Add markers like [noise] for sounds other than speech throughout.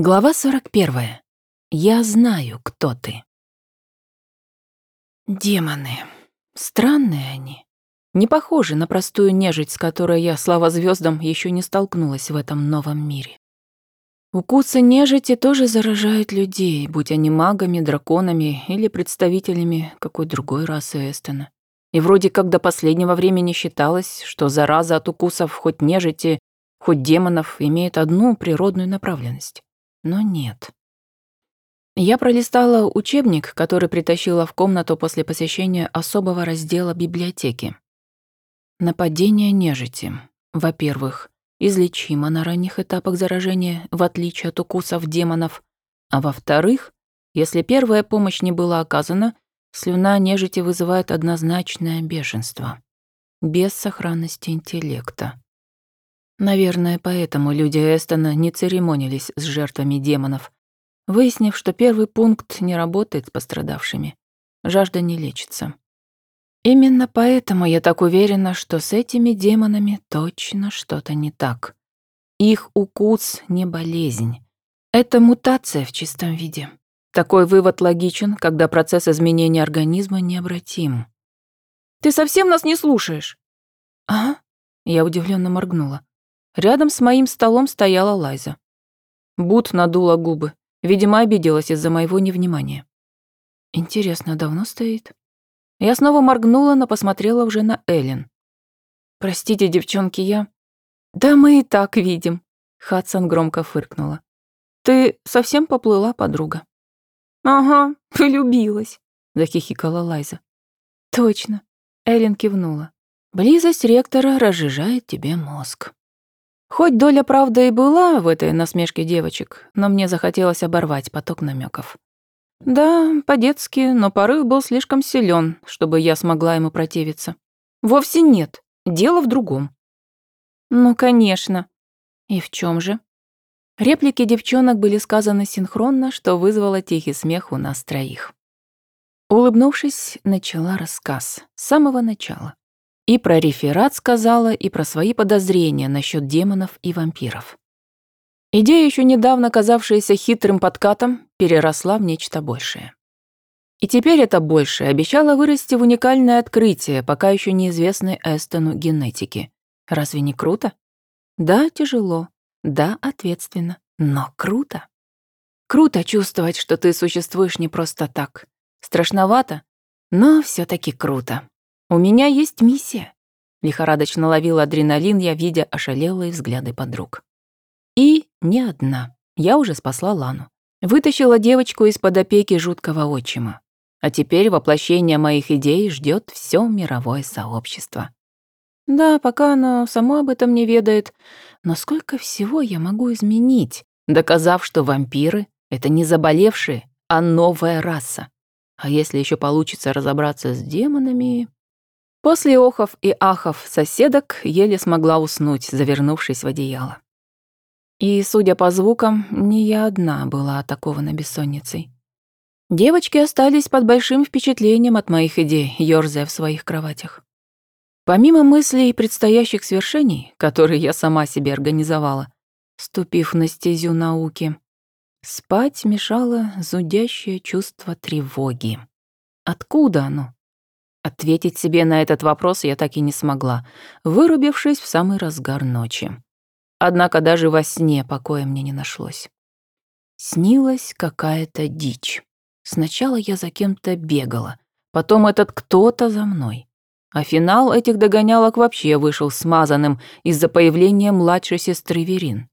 Глава 41. Я знаю, кто ты. Демоны. Странные они. Не похожи на простую нежить, с которой я, слава звездам, еще не столкнулась в этом новом мире. Укусы нежити тоже заражают людей, будь они магами, драконами или представителями какой другой расы Эстена. И вроде как до последнего времени считалось, что зараза от укусов хоть нежити, хоть демонов имеет одну природную направленность но нет. Я пролистала учебник, который притащила в комнату после посещения особого раздела библиотеки. Нападение нежити. Во-первых, излечимо на ранних этапах заражения, в отличие от укусов демонов. А во-вторых, если первая помощь не была оказана, слюна нежити вызывает однозначное бешенство. Без сохранности интеллекта. Наверное, поэтому люди Эстона не церемонились с жертвами демонов, выяснив, что первый пункт не работает с пострадавшими. Жажда не лечится. Именно поэтому я так уверена, что с этими демонами точно что-то не так. Их укус не болезнь. Это мутация в чистом виде. Такой вывод логичен, когда процесс изменения организма необратим. «Ты совсем нас не слушаешь?» «А?» Я удивленно моргнула. Рядом с моим столом стояла Лайза. Бут надула губы. Видимо, обиделась из-за моего невнимания. Интересно, давно стоит? Я снова моргнула, но посмотрела уже на Эллен. «Простите, девчонки, я...» «Да мы и так видим», — Хадсон громко фыркнула. «Ты совсем поплыла, подруга?» «Ага, [laughs] влюбилась», — захихикала Лайза. «Точно», — Эллен кивнула. «Близость ректора разжижает тебе мозг». Хоть доля правды и была в этой насмешке девочек, но мне захотелось оборвать поток намеков. Да, по-детски, но порыв был слишком силен, чтобы я смогла ему противиться. Вовсе нет, дело в другом. Ну, конечно. И в чем же? Реплики девчонок были сказаны синхронно, что вызвало тихий смех у нас троих. Улыбнувшись, начала рассказ с самого начала. И про реферат сказала, и про свои подозрения насчет демонов и вампиров. Идея, еще недавно казавшаяся хитрым подкатом, переросла в нечто большее. И теперь это большее обещало вырасти в уникальное открытие, пока еще неизвестной Эстону генетики. Разве не круто? Да, тяжело. Да, ответственно. Но круто. Круто чувствовать, что ты существуешь не просто так. Страшновато, но все таки круто. «У меня есть миссия», — лихорадочно ловила адреналин я, видя ошалелые взгляды подруг. И не одна. Я уже спасла Лану. Вытащила девочку из-под опеки жуткого отчима. А теперь воплощение моих идей ждет все мировое сообщество. Да, пока оно само об этом не ведает, но сколько всего я могу изменить, доказав, что вампиры — это не заболевшие, а новая раса. А если еще получится разобраться с демонами... После охов и ахов соседок еле смогла уснуть, завернувшись в одеяло. И, судя по звукам, не я одна была атакована бессонницей. Девочки остались под большим впечатлением от моих идей, ёрзая в своих кроватях. Помимо мыслей предстоящих свершений, которые я сама себе организовала, ступив на стезю науки, спать мешало зудящее чувство тревоги. Откуда оно? Ответить себе на этот вопрос я так и не смогла, вырубившись в самый разгар ночи. Однако даже во сне покоя мне не нашлось. Снилась какая-то дичь. Сначала я за кем-то бегала, потом этот кто-то за мной. А финал этих догонялок вообще вышел смазанным из-за появления младшей сестры Верин.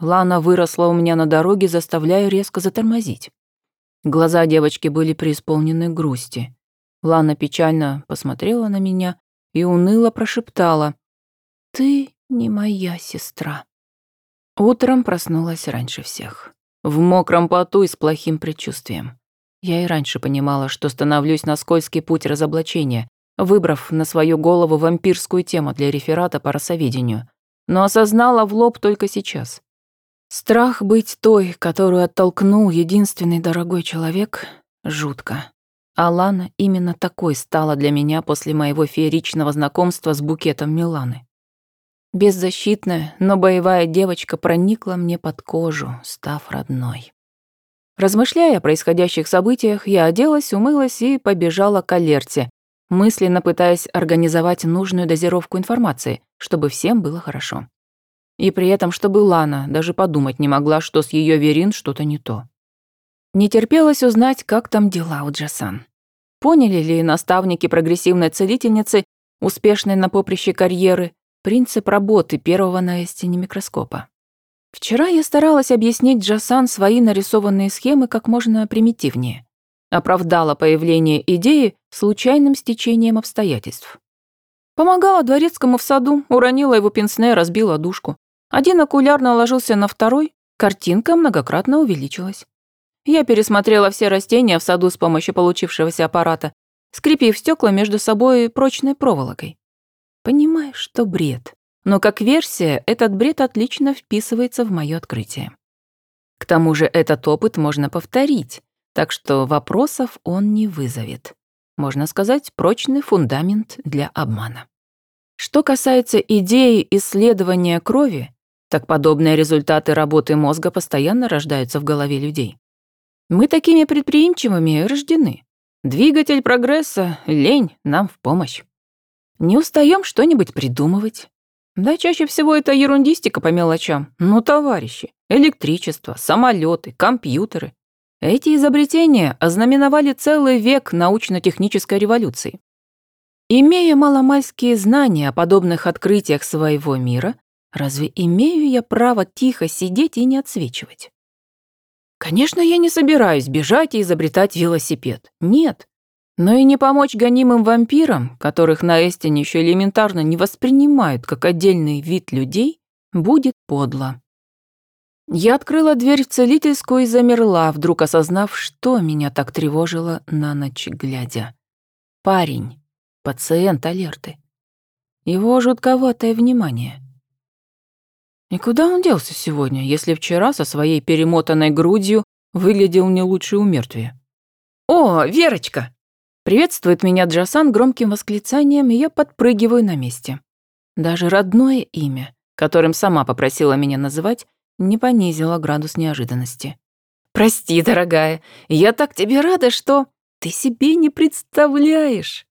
Лана выросла у меня на дороге, заставляя резко затормозить. Глаза девочки были преисполнены грусти. Лана печально посмотрела на меня и уныло прошептала. «Ты не моя сестра». Утром проснулась раньше всех. В мокром поту и с плохим предчувствием. Я и раньше понимала, что становлюсь на скользкий путь разоблачения, выбрав на свою голову вампирскую тему для реферата по расоведению, но осознала в лоб только сейчас. Страх быть той, которую оттолкнул единственный дорогой человек, жутко. Алана именно такой стала для меня после моего фееричного знакомства с букетом Миланы. Беззащитная, но боевая девочка проникла мне под кожу, став родной. Размышляя о происходящих событиях, я оделась, умылась и побежала к алерте, мысленно пытаясь организовать нужную дозировку информации, чтобы всем было хорошо. И при этом, чтобы Лана даже подумать не могла, что с ее Верин что-то не то. Не терпелось узнать, как там дела у Джасан. Поняли ли наставники прогрессивной целительницы, успешной на поприще карьеры, принцип работы первого на истине микроскопа? Вчера я старалась объяснить Джасан свои нарисованные схемы как можно примитивнее. Оправдала появление идеи случайным стечением обстоятельств. Помогала дворецкому в саду, уронила его пенсне, разбила душку. Один окуляр наложился на второй, картинка многократно увеличилась. Я пересмотрела все растения в саду с помощью получившегося аппарата, скрепив стекла между собой прочной проволокой. Понимаю, что бред, но как версия этот бред отлично вписывается в мое открытие. К тому же этот опыт можно повторить, так что вопросов он не вызовет. Можно сказать, прочный фундамент для обмана. Что касается идеи исследования крови, так подобные результаты работы мозга постоянно рождаются в голове людей. Мы такими предприимчивыми рождены. Двигатель прогресса, лень нам в помощь. Не устаем что-нибудь придумывать. Да, чаще всего это ерундистика по мелочам. Ну, товарищи, электричество, самолеты, компьютеры. Эти изобретения ознаменовали целый век научно-технической революции. Имея маломальские знания о подобных открытиях своего мира, разве имею я право тихо сидеть и не отсвечивать? Конечно, я не собираюсь бежать и изобретать велосипед. Нет. Но и не помочь гонимым вампирам, которых на Эстине еще элементарно не воспринимают как отдельный вид людей, будет подло. Я открыла дверь в целительскую и замерла, вдруг осознав, что меня так тревожило на ночь глядя. Парень, пациент алерты. Его жутковатое внимание. И куда он делся сегодня, если вчера со своей перемотанной грудью выглядел не лучше у мертвия? «О, Верочка!» Приветствует меня Джасан громким восклицанием, и я подпрыгиваю на месте. Даже родное имя, которым сама попросила меня называть, не понизила градус неожиданности. «Прости, дорогая, я так тебе рада, что ты себе не представляешь!»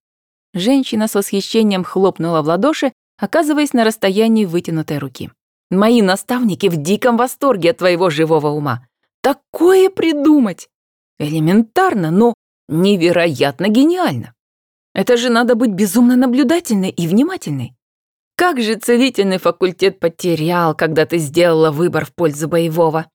Женщина с восхищением хлопнула в ладоши, оказываясь на расстоянии вытянутой руки. «Мои наставники в диком восторге от твоего живого ума. Такое придумать! Элементарно, но невероятно гениально. Это же надо быть безумно наблюдательной и внимательной. Как же целительный факультет потерял, когда ты сделала выбор в пользу боевого?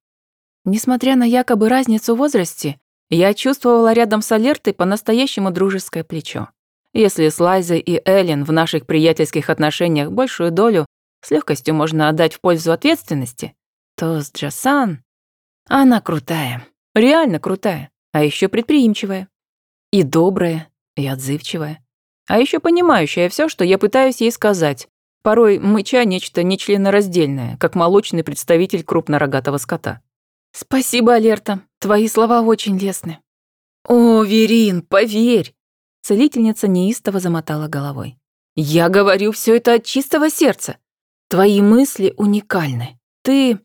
Несмотря на якобы разницу в возрасте, я чувствовала рядом с Алертой по-настоящему дружеское плечо. Если с Лайзой и Эллен в наших приятельских отношениях большую долю с легкостью можно отдать в пользу ответственности, то с Джасан... Она крутая, реально крутая, а еще предприимчивая. И добрая, и отзывчивая. А еще понимающая все, что я пытаюсь ей сказать, порой мыча нечто нечленораздельное, как молочный представитель крупнорогатого скота. «Спасибо, Алерта, твои слова очень лестны». «О, Верин, поверь!» Целительница неистово замотала головой. «Я говорю все это от чистого сердца. Твои мысли уникальны. Ты...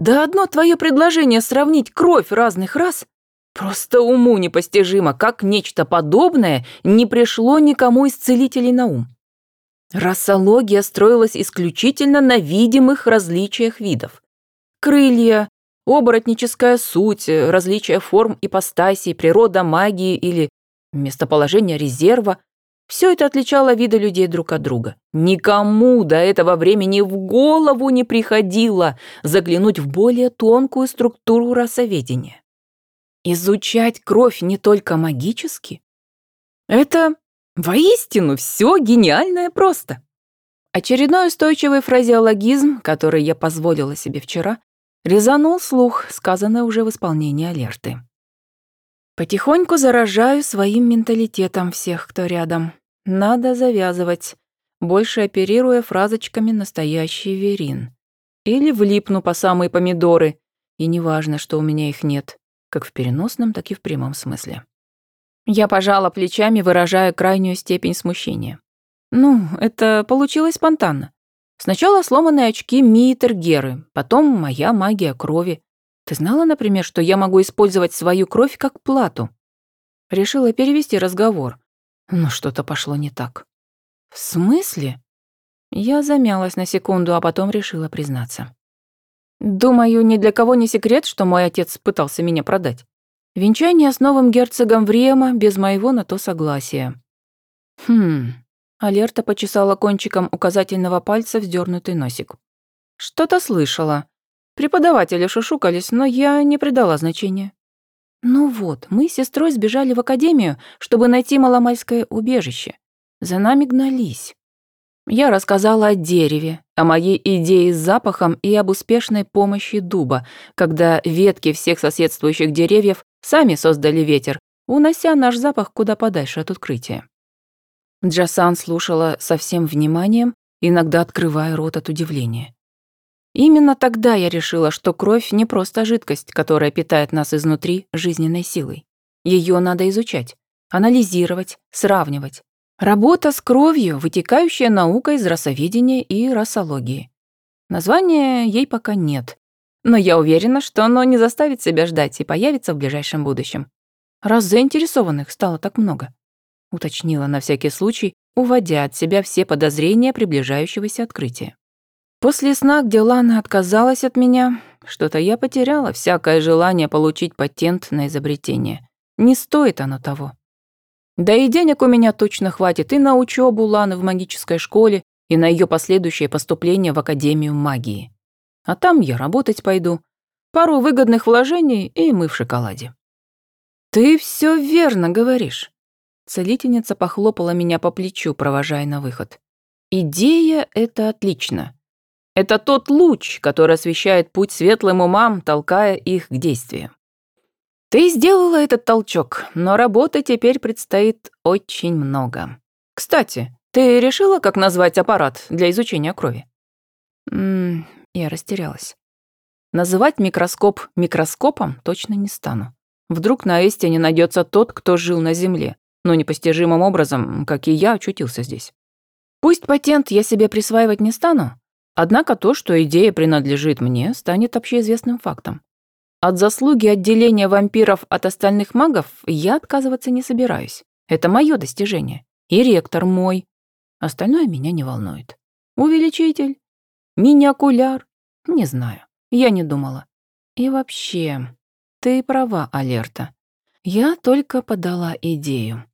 Да одно твое предложение сравнить кровь разных рас просто уму непостижимо, как нечто подобное не пришло никому из целителей на ум. Расология строилась исключительно на видимых различиях видов. Крылья, оборотническая суть, различия форм ипостасей, природа магии или местоположение резерва – все это отличало виды людей друг от друга. Никому до этого времени в голову не приходило заглянуть в более тонкую структуру расоведения. Изучать кровь не только магически – это Воистину, все гениальное просто. Очередной устойчивый фразеологизм, который я позволила себе вчера, резанул слух, сказанное уже в исполнении алерты. Потихоньку заражаю своим менталитетом всех, кто рядом. Надо завязывать, больше оперируя фразочками «настоящий верин». Или влипну по самые помидоры, и неважно, что у меня их нет, как в переносном, так и в прямом смысле. Я пожала плечами, выражая крайнюю степень смущения. Ну, это получилось спонтанно. Сначала сломанные очки Миитер Геры, потом моя магия крови. Ты знала, например, что я могу использовать свою кровь как плату? Решила перевести разговор. Но что-то пошло не так. В смысле? Я замялась на секунду, а потом решила признаться. Думаю, ни для кого не секрет, что мой отец пытался меня продать. Венчание с новым герцогом Вриема без моего на то согласия. Хм. Алерта почесала кончиком указательного пальца вздернутый носик. Что-то слышала. Преподаватели шушукались, но я не придала значения. Ну вот, мы с сестрой сбежали в академию, чтобы найти маломальское убежище. За нами гнались. Я рассказала о дереве, о моей идее с запахом и об успешной помощи дуба, когда ветки всех соседствующих деревьев сами создали ветер, унося наш запах куда подальше от открытия. Джасан слушала со всем вниманием, иногда открывая рот от удивления. Именно тогда я решила, что кровь не просто жидкость, которая питает нас изнутри жизненной силой. Ее надо изучать, анализировать, сравнивать, Работа с кровью, вытекающая наука из расоведения и расологии. Названия ей пока нет, но я уверена, что оно не заставит себя ждать и появится в ближайшем будущем. Раз заинтересованных стало так много, уточнила на всякий случай, уводя от себя все подозрения приближающегося открытия. После сна, где Лана отказалась от меня, что-то я потеряла всякое желание получить патент на изобретение. Не стоит оно того. Да и денег у меня точно хватит и на учебу Ланы в магической школе, и на ее последующее поступление в Академию магии. А там я работать пойду. Пару выгодных вложений, и мы в шоколаде. «Ты все верно говоришь». Целительница похлопала меня по плечу, провожая на выход. «Идея — это отлично. Это тот луч, который освещает путь светлым умам, толкая их к действию. Ты сделала этот толчок, но работы теперь предстоит очень много. Кстати, ты решила, как назвать аппарат для изучения крови? Ммм, я растерялась. Называть микроскоп микроскопом точно не стану. Вдруг на Эсте не найдется тот, кто жил на Земле, но непостижимым образом, как и я, очутился здесь. Пусть патент я себе присваивать не стану, однако то, что идея принадлежит мне, станет общеизвестным фактом. От заслуги отделения вампиров от остальных магов я отказываться не собираюсь. Это мое достижение. И ректор мой. Остальное меня не волнует. Увеличитель? Мини-окуляр? Не знаю. Я не думала. И вообще, ты права, Алерта. Я только подала идею.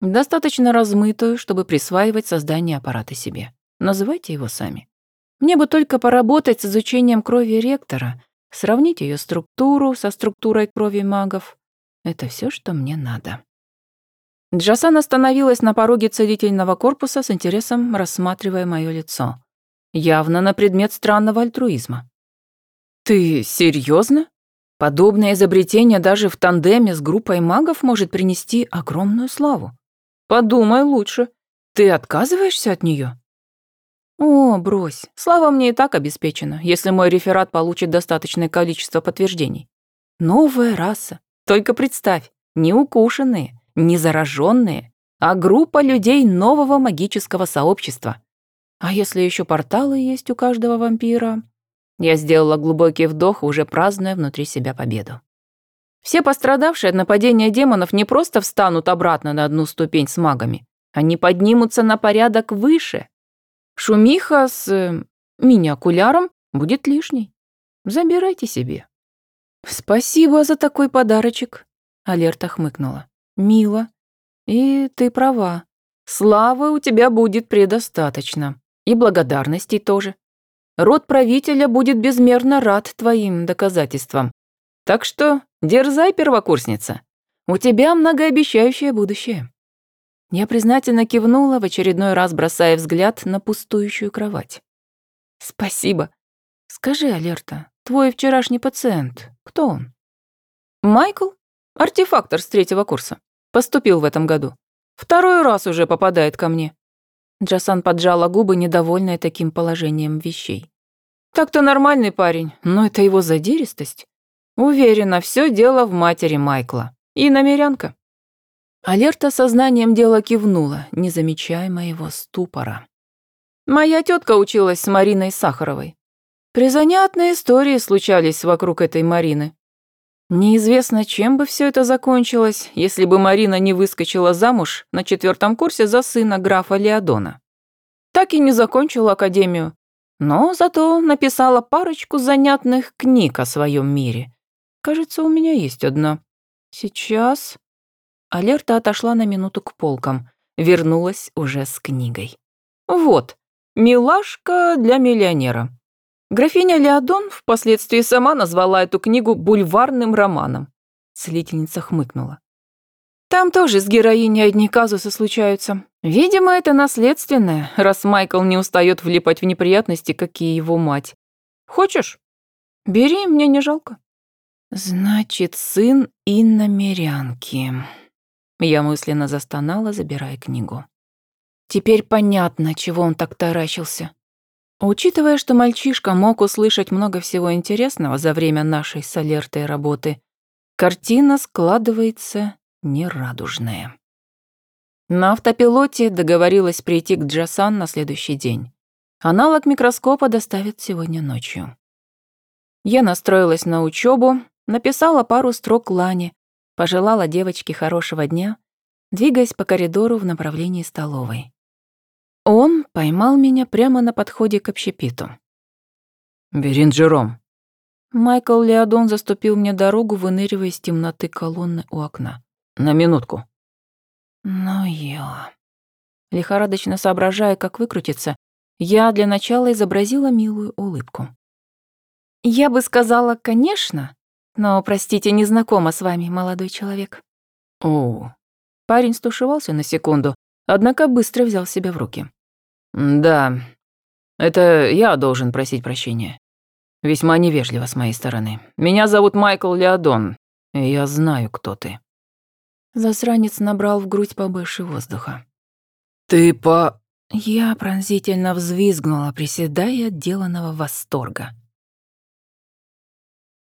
Достаточно размытую, чтобы присваивать создание аппарата себе. Называйте его сами. Мне бы только поработать с изучением крови ректора, Сравнить ее структуру со структурой крови магов — это все, что мне надо. Джасан остановилась на пороге целительного корпуса с интересом, рассматривая мое лицо. Явно на предмет странного альтруизма. «Ты серьезно? Подобное изобретение даже в тандеме с группой магов может принести огромную славу. Подумай лучше. Ты отказываешься от нее? «О, брось. Слава мне и так обеспечена, если мой реферат получит достаточное количество подтверждений. Новая раса. Только представь, не укушенные, не зараженные, а группа людей нового магического сообщества. А если еще порталы есть у каждого вампира?» Я сделала глубокий вдох, уже празднуя внутри себя победу. Все пострадавшие от нападения демонов не просто встанут обратно на одну ступень с магами, они поднимутся на порядок выше, Шумиха с э, мини-окуляром будет лишней. Забирайте себе». «Спасибо за такой подарочек», — Алерта хмыкнула. «Мило. И ты права. Славы у тебя будет предостаточно. И благодарностей тоже. Род правителя будет безмерно рад твоим доказательствам. Так что дерзай, первокурсница. У тебя многообещающее будущее». Я признательно кивнула, в очередной раз бросая взгляд на пустующую кровать. «Спасибо. Скажи, Алерта, твой вчерашний пациент, кто он?» «Майкл? Артефактор с третьего курса. Поступил в этом году. Второй раз уже попадает ко мне». Джасан поджала губы, недовольная таким положением вещей. «Так-то нормальный парень, но это его задиристость. Уверена, все дело в матери Майкла. И намерянка». Алерта сознанием дела кивнула, не замечая моего ступора. Моя тетка училась с Мариной Сахаровой. Призанятные истории случались вокруг этой Марины. Неизвестно, чем бы все это закончилось, если бы Марина не выскочила замуж на четвертом курсе за сына графа Леодона. Так и не закончила академию, но зато написала парочку занятных книг о своем мире. Кажется, у меня есть одна. Сейчас. Алерта отошла на минуту к полкам, вернулась уже с книгой. Вот, «Милашка для миллионера». Графиня Леодон впоследствии сама назвала эту книгу бульварным романом. Целительница хмыкнула. Там тоже с героиней одни казусы случаются. Видимо, это наследственное, раз Майкл не устает влипать в неприятности, какие его мать. Хочешь? Бери, мне не жалко. Значит, сын иномерянки. Я мысленно застонала, забирая книгу. Теперь понятно, чего он так таращился. Учитывая, что мальчишка мог услышать много всего интересного за время нашей с работы, картина складывается нерадужная. На автопилоте договорилась прийти к Джасан на следующий день. Аналог микроскопа доставят сегодня ночью. Я настроилась на учебу, написала пару строк Лане, пожелала девочке хорошего дня, двигаясь по коридору в направлении столовой. Он поймал меня прямо на подходе к общепиту. «Берин Джером». Майкл Леодон заступил мне дорогу, выныривая из темноты колонны у окна. «На минутку». «Ну ё...» Лихорадочно соображая, как выкрутиться, я для начала изобразила милую улыбку. «Я бы сказала, конечно, но, простите, не знакома с вами, молодой человек». «О...» Парень стушевался на секунду, однако быстро взял себя в руки. «Да, это я должен просить прощения. Весьма невежливо с моей стороны. Меня зовут Майкл Леодон, и я знаю, кто ты». Засранец набрал в грудь побольше воздуха. «Ты по...» Я пронзительно взвизгнула, приседая от деланного восторга.